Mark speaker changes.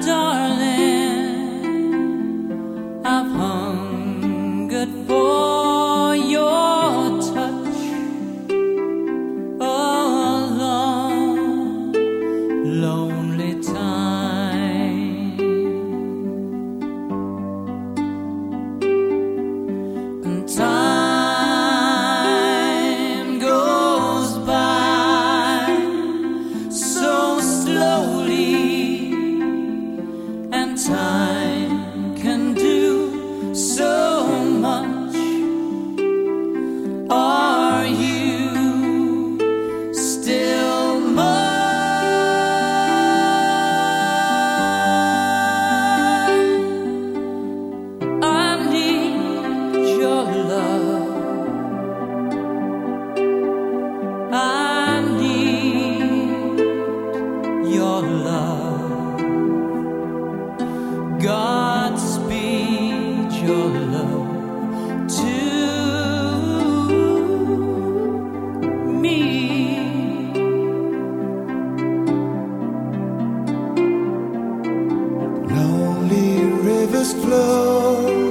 Speaker 1: darling.
Speaker 2: flow